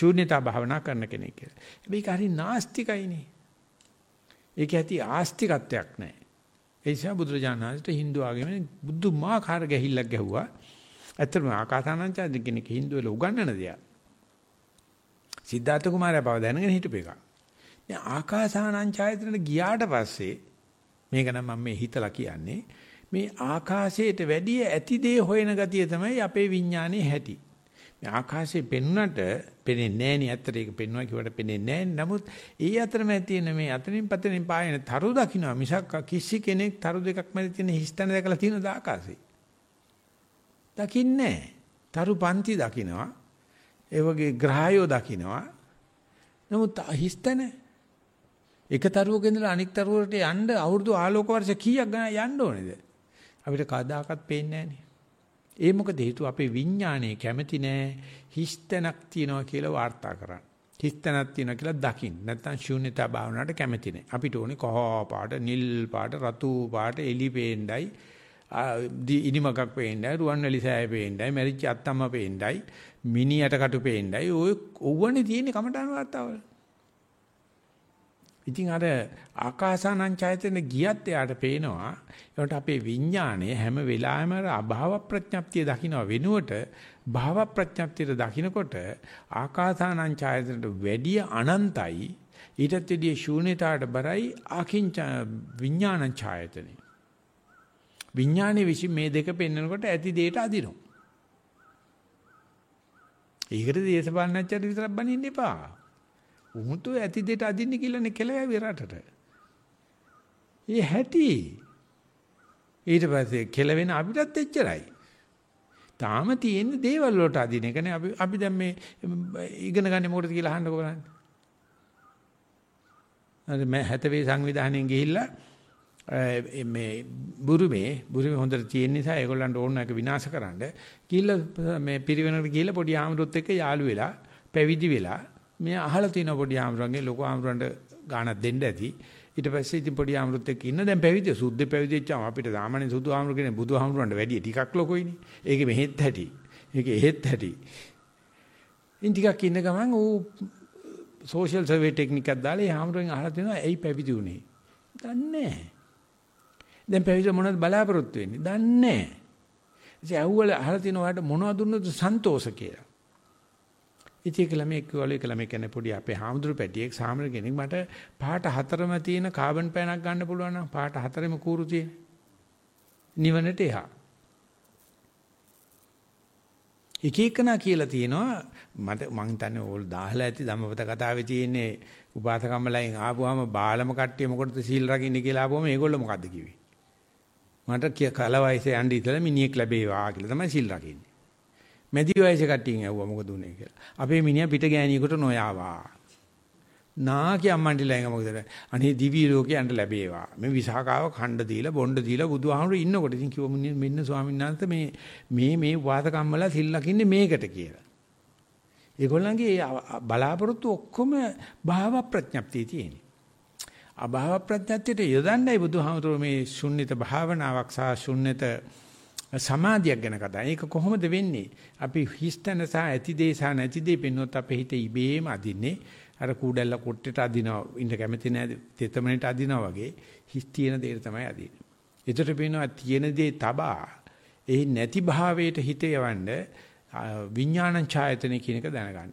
ශූන්‍යතා භාවනා කරන කෙනෙක් කියලා. මේක හරි නාස්තිකයිනේ. ඒක ඇති ආස්තිකත්වයක් නැහැ. ඒ නිසා බුදුරජාණන් වහන්සේට Hindu ආගමෙන් බුදුමාකාර ගැහිල්ලක් ගැහුවා. ඇත්තටම ආකාසානංචාද කෙනෙක් Hindu වල උගන්වන දෙයක්. සිද්ධාර්ථ කුමාරයා බව දැනගෙන හිටපු එක. දැන් ආකාසානංචායතනට ගියාට පස්සේ මේක නම් මම මේ හිතලා කියන්නේ මේ ආකාශයට වැඩිය ඇති දේ හොයන ගතිය තමයි අපේ විඥානයේ හැටි. මේ ආකාශයේ පෙන්වන්නට පෙනෙන්නේ නැහැ නේ ඇත්තට ඒක පෙන්වනවා කිව්වට පෙනෙන්නේ නැහැ. නමුත් ඒ අතරමැද තියෙන මේ අතනින් පතනින් පායන තරු දකින්න මිසක් කිසි කෙනෙක් තරු දෙකක් මැද තියෙන හිස්තැන දැකලා තියෙනද ආකාශේ? දකින්නේ තරු පන්ති දකින්නවා. ඒ වගේ ග්‍රහයෝ දකින්නවා. නමුත් හිස්තැන එක තරුවක ඉඳලා අනික් තරුවකට යන්න අවුරුදු ආලෝක වර්ෂ කීයක් ගණන් යන්න ඕනේද? අපිට කවදාකවත් පේන්නේ නැහනේ. ඒ මොකද හේතුව අපේ විඥානයේ කැමැති නෑ හිස්තැනක් තියනවා කියලා වාර්තා කරන්න. හිස්තැනක් තියනවා කියලා දකින්න. නැත්තම් ශූන්‍යතා භාවනාවට කැමැති නෑ. අපිට ඕනේ කහ පාට, නිල් පාට, රතු පාට, එලි පේන්නයි, ඉනිමකක් පේන්නයි, රුවන්වැලි සෑය පේන්නයි, මැරිච්ච අත්තම්ම පේන්නයි, මිනියට කටු පේන්නයි. ඔය ඔව්වනේ තියෙන්නේ කමඨාන වාර්තාවල. ඉතින් අර ආකාසානං ඡායතන ගියත් එයාට පේනවා ඒකට අපේ විඥාණය හැම වෙලාවෙම අර අභාව ප්‍රඥප්තිය දකින්න වෙනුවට භාව ප්‍රඥප්තියට දකින්නකොට ආකාසානං ඡායතනට වැඩි අනන්තයි ඊටත් වැඩිය ශූන්‍යතාවට බරයි ආකින්ච විඥානං ඡායතනෙ. විඥානයේ විසින් මේ දෙක පෙන්වනකොට ඇති දෙයට අදිනවා. ඒකට දේශපාලනච්චට විතරක් බනින්න එපා. උමුතු ඇති දෙට අදින්න කියලානේ කෙලවැවි රටට. ඒ හැටි. ඊට පස්සේ කෙලවෙන අපිටත් එච්චරයි. තාම තියෙන දේවල් වලට අදින එකනේ අපි අපි දැන් මේ ඉගෙන ගන්න මොකටද කියලා අහන්නකො බලන්න. අර මම හැතවේ සංවිධානයෙන් ගිහිල්ලා මේ බුරුමේ බුරුමේ හොඳට තියෙන නිසා ඒගොල්ලන්ට ඕන එක විනාශ කරන්න ගිහිල්ලා මේ පිරිවෙනකට ගිහිල්ලා පොඩි ආමරුත් එක්ක යාළු වෙලා පැවිදි වෙලා මේ අහලා තියෙන පොඩි ආමරංගේ ලොකු ආමරන්ට ගාණක් දෙන්න ඇති. ඊට පස්සේ ඉතින් පොඩි ආමරුත් එක්ක ඉන්න දැන් පැවිදි සුද්ධ පැවිදිච්චාම අපිට සාමාන්‍ය සුදු ආමරු කෙනේ බුදු ආමරුන්ට වැඩිය ටිකක් ලොකෝයිනේ. ඒකේ මෙහෙත් ඇති. ඒකේ එහෙත් ඇති. ඉන් ටිකක් ඉන්න ගමන් ඌ සෝෂල් සර්වේ ටෙක්නික් එකක් දාලා ඒ ආමරුන් අහලා තියෙනවා ඇයි පැවිදි උනේ. දන්නේ නැහැ. දැන් පැවිදි මොනවද බලාපොරොත්තු වෙන්නේ? දන්නේ නැහැ. ඉතින් ඇහුවල අහලා තියෙනවාට මොනවද දුන්නද සන්තෝෂ කියලා. ඉතින් ඒක ළමෙක් කිව්වලු ඒක ළමෙක් කියන්නේ පොඩි අපේ හාමුදුරු පැටියෙක් සාමර කෙනෙක් මට පාට හතරම තියෙන කාබන් පෑනක් ගන්න පුළුවන් නම් පාට හතරෙම කූරු තියෙන. නිවනට එහා. එක එකනා කියලා තියෙනවා. මට මං හිතන්නේ ඕල් දාහලා ඇති ධම්මපත කතාවේ තියෙන්නේ උපාසකම්මලයින් ආපුවාම බාලම කට්ටිය මොකටද සීල් රකින්නේ කියලා ආපුවම මේගොල්ලෝ මොකද්ද කිව්වේ? මට කල වයසේ යන්න ඉතලා මිනිහෙක් ලැබේවා කියලා තමයි සීල් රකින්නේ. මැදි වයසේ කට්ටියන් ඇහුවා මොකද උනේ කියලා. අපේ මිනිහා පිට ගෑණියෙකුට නොයාවා. නාකි අම්මන්ටිලා එංග මොකද අනේ දිවි ලෝකේ ලැබේවා. මේ විසාකාව ඛණ්ඩ දීලා බොණ්ඩ දීලා බුදුහාමුදුරු ඉන්නකොට ඉතින් කිව්ව මෙන්න ස්වාමීන් වහන්සේ මේ මේ මේ වාත කම්මලා සිල් ලකින්නේ මේකට කියලා. ඒගොල්ලන්ගේ බලාපොරොත්තු ඔක්කොම භාව ප්‍රඥප්තිය තියෙන්නේ. අභාව ප්‍රඥප්තියට යොදන්නයි බුදුහාමුදුරු මේ ශුන්්‍යත භාවනාවක් සහ ශුන්්‍යත සමාධියක් ගැන කතා. ඒක කොහොමද වෙන්නේ? අපි හිස්තන සහ ඇතිදේ සහ නැතිදේ පෙන්වොත් අපේ හිත ඉබේම අදින්නේ. අර කූඩැල්ල කොට්ටේට අදිනවා. ඉන්න කැමති නැහැ. තෙතමනට අදිනවා වගේ හිස් තියෙන දේට තමයි අදින්නේ. ඒතර පේනවා තියෙන දේ තබා ඒ නැති භාවයට හිත යවන්න විඥානං ඡායතන කියන එක දැනගන්න.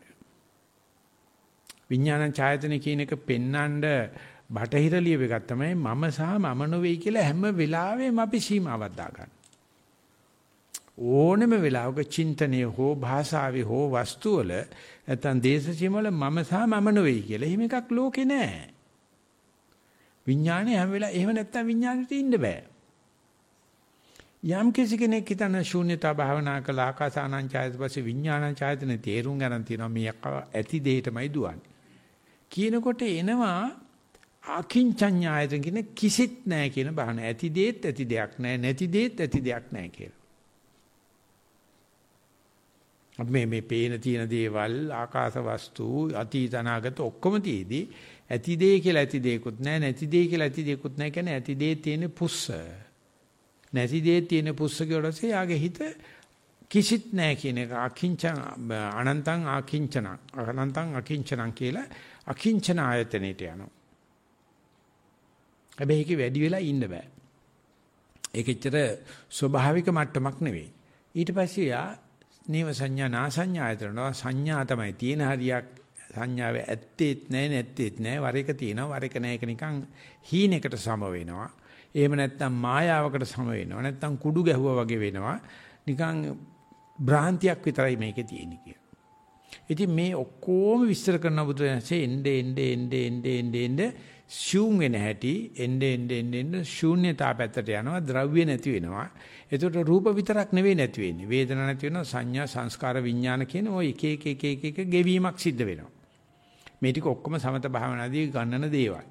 විඥානං ඡායතන කියන එක පෙන්නඳ බටහිර ලියව එකක් තමයි මම සහ මම නොවේ කියලා හැම වෙලාවෙම අපි සීමාවක් දාගන්න. ඕනෙම වෙලාවක චින්තනයේ හෝ භාෂාවේ හෝ වස්තු වල නැත්නම් දේශසීම වල මම සහ මම නෙවෙයි කියලා. එහෙම එකක් ලෝකේ නැහැ. විඥානේ හැම වෙලාවෙම එහෙම නැත්නම් විඥානෙට ඉන්න බෑ. යම් කිසි කෙනෙක් හිතන ශූන්‍යතා භාවනා කළ ආකාසානං ඡායත පස්සේ විඥානං ඡායතන තේරුම් ගන්න තියෙනවා මේ ඇති දෙයටමයි දුවන්නේ. කියනකොට එනවා අකින්චඤ්ඤායතන කියන කිසිත් නැහැ කියන බහන. ඇති දෙයත් ඇති දෙයක් නැහැ නැති දෙයත් ඇති දෙයක් නැහැ කියලා. අපි මේ මේ පේන තියෙන දේවල් ආකාශ වස්තු අතීත අනාගත ඔක්කොම තියේදී ඇති දේ කියලා ඇති දේකුත් නැහැ නැති දේ කියලා ඇති දේකුත් නැහැ කියන්නේ ඇති දේ තියෙන පුස්ස නැති දේ තියෙන පුස්ස කියලාසේ යාගේ හිත කිසිත් නැහැ කියන එක අකිංචන අනන්තං ආකිංචන අනන්තං අකිංචනං කියලා අකිංචන ආයතනෙට යනවා. හැබැයි ඒක වැඩි වෙලා ඉන්න බෑ. ඒකෙච්චර ස්වභාවික මට්ටමක් නෙවෙයි. ඊට පස්සේ යා නේව සංඥා නා සංඥා ආයතනවා සංඥා තමයි තියෙන හරියක් සංඥාවේ ඇත්තේත් නැහැ නැත්තේත් නැහැ වර එක තියෙනවා වර එක නැහැ ඒක නිකන් හීනෙකට සම වෙනවා. එහෙම නැත්නම් මායාවකට සම වෙනවා. නැත්නම් කුඩු ගැහුවා වගේ වෙනවා. නිකන් භ්‍රාන්තියක් විතරයි මේකේ තියෙන්නේ කියලා. ඉතින් මේ ඔක්කොම විස්තර කරන බුදුරජාණන්සේ එnde ende ende ende ende ende ශූන් වෙන හැටි ende ende ende ende ශූන්‍යතා පැත්තට යනවා ද්‍රව්‍ය නැති වෙනවා. එතකොට රූප විතරක් නෙවෙයි නැති වෙන්නේ. වේදනා නැති වෙනවා සංඥා සංස්කාර විඥාන කියන ওই එක එක එක එක එක ගෙවීමක් සිද්ධ වෙනවා. මේ ටික ඔක්කොම සමත භාවනාදී ගන්නන දේවල්.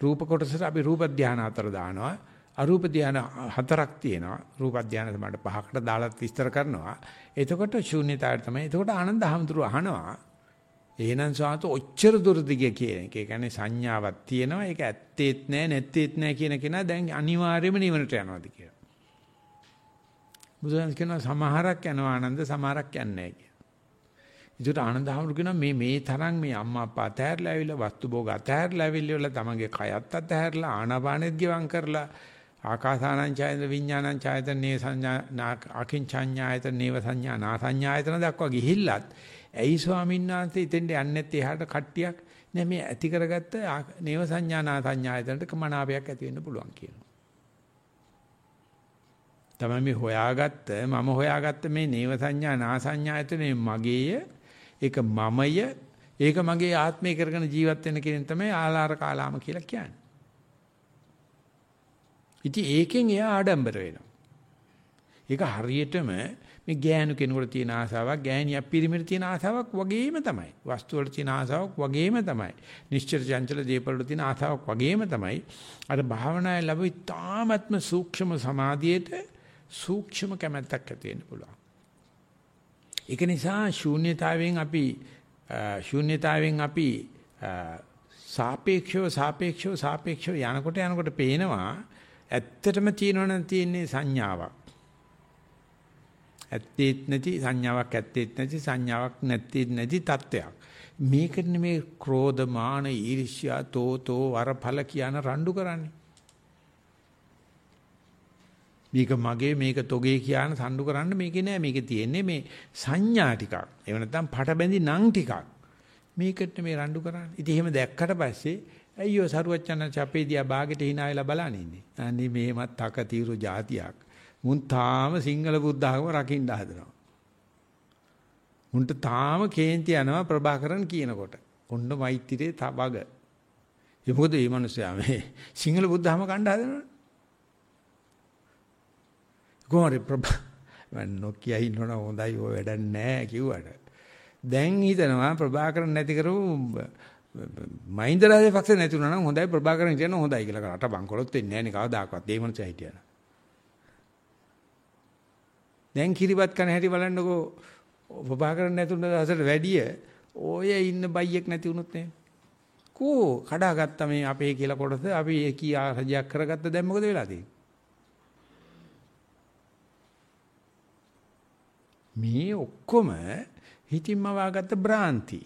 රූප කොටසට අපි රූප ධානය අතර දානවා. අරූප ධාන හතරක් තියෙනවා. රූප ධාන තමයි පහකට දාලා විස්තර කරනවා. එතකොට ශූන්‍යතාවය තමයි. එතකොට ආනන්ද හැමතුරු අහනවා. එහෙනම් සාත ඔච්චර දුර දිගේ කියන එක. ඒ කියන්නේ සංඥාවක් තියෙනවා. ඒක ඇත්තේත් නෑ නැත්තේත් නෑ කියන කෙනා දැන් අනිවාර්යයෙන්ම නිවනට යනවාද කියලා. බුදුන් කියනවා සමහරක් යනවා ආනන්ද සමහරක් යන්නේ නෑ කියලා. ඒකට ආනන්ද හැමතුරු කියනවා මේ මේ තරම් මේ අම්මා අප්පා අතහැරලා ඇවිල්ලා වස්තු භෝග අතහැරලා ඇවිල්ලා තමන්ගේ කයත් අතහැරලා ආනාපානෙත් ගිවං කරලා ආකාසානං ඡායතන විඥානං ඡායතන නේ සංඥා අකින්චඤ්ඤායතන නේව සංඥා නා සංඥායතන දක්වා ගිහිල්ලත් ඇයි ස්වාමීන් වහන්සේ ඉතින්ට යන්නේ නැත්තේ එහාට කට්ටියක් නෑ මේ ඇති කරගත්ත නේව සංඥා නා සංඥායතනට කමනාපයක් ඇති වෙන්න පුළුවන් කියනවා. තමයි මේ හොයාගත්ත මම හොයාගත්ත මේ නේව සංඥා නා සංඥායතනේ මගේය ඒක මමය ඒක මගේ ආත්මය කරගෙන ජීවත් වෙන කෙනෙක් තමයි ආලාර කාලාම කියලා කියන්නේ. ඉතින් ඒකෙන් එයා ආඩම්බර වෙනවා. ඒක හරියටම මේ ගෑනු කෙනෙකුට තියෙන ආසාවක් ගෑණියක් පිරිමිට තියෙන ආසාවක් වගේම තමයි. වස්තු වල තියෙන ආසාවක් වගේම තමයි. නිශ්චල චංචල දීපවල තියෙන ආසාවක් වගේම තමයි. අර භාවනාවේ ලැබෙ ඉතාමත්ම සූක්ෂම සමාධියට සූක්ෂම කැමැත්තක් ඇති වෙන්න පුළුවන්. ඒක නිසා ශූන්‍යතාවයෙන් අපි ශූන්‍යතාවයෙන් අපි සාපේක්ෂව සාපේක්ෂව සාපේක්ෂව යනකොට යනකොට පේනවා ඇත්තටම තියෙනවනම් තියෙන්නේ සංඥාවක්. ඇත්තේත් නැති සංඥාවක් ඇත්තේත් නැති සංඥාවක් නැත්තේත් නැති තත්වයක්. මේකට මේ ක්‍රෝධ මාන ඊර්ෂ්‍යා තෝතෝ වරඵල කියන රණ්ඩු කරන්නේ. මේක මගේ මේක තොගේ කියන සම්ඩු කරන්න මේකේ නෑ මේකේ තියෙන්නේ මේ සංඥා ටිකක්. එහෙම නැත්නම් පට බැඳි නම් ටිකක්. මේකට මේ රණ්ඩු කරන්නේ. ඉතින් එහෙම දැක්කට පස්සේ ඇයි ඔය සරුවච්චන්ස අපේ දිහා බාගෙට hina වෙලා බලන්නේ ඉන්නේ. අනේ මේමත් තකතිරු જાතියක්. මුන් තාම සිංහල බුද්ධ ආගම රකින්න හදනවා. මුන්ට තාම කේන්ති යනවා ප්‍රභාකරන් කියනකොට. ඔන්න මෛත්‍රියේ තබග. ඒ මොකද මේ මිනිස්සයා මේ සිංහල බුද්ධ ආගම කණ්ඩා හදනවනේ. කොහොමද ප්‍රභා මම නොකිය ඉන්නවනම් හොඳයි ඔය වැඩක් නැහැ කිව්වට. දැන් හිතනවා ප්‍රභාකරන් නැති කරපු මහින්ද රාජපක්ෂ නැති වුණා නම් හොඳයි ප්‍රභාකරන් කියන හොඳයි කියලා රට බංකොලොත් වෙන්නේ නැහැ නේ කවදාකවත් ඒ මනස හිටියන. දැන් කිරිබත් කන හැටි බලන්නකෝ ප්‍රභාකරන් නැතුන දවසට වැඩිය ඔය ඉන්න බයියෙක් නැති වුණොත් නේ. කෝ කඩාගත්ත මේ අපේ කියලා කොටස අපි කී ආසජයක් කරගත්ත දැන් මොකද වෙලා තියෙන්නේ? මේ ඔක්කොම හිතින්ම වාගත්ත බ්‍රාන්ති.